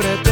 beautiful.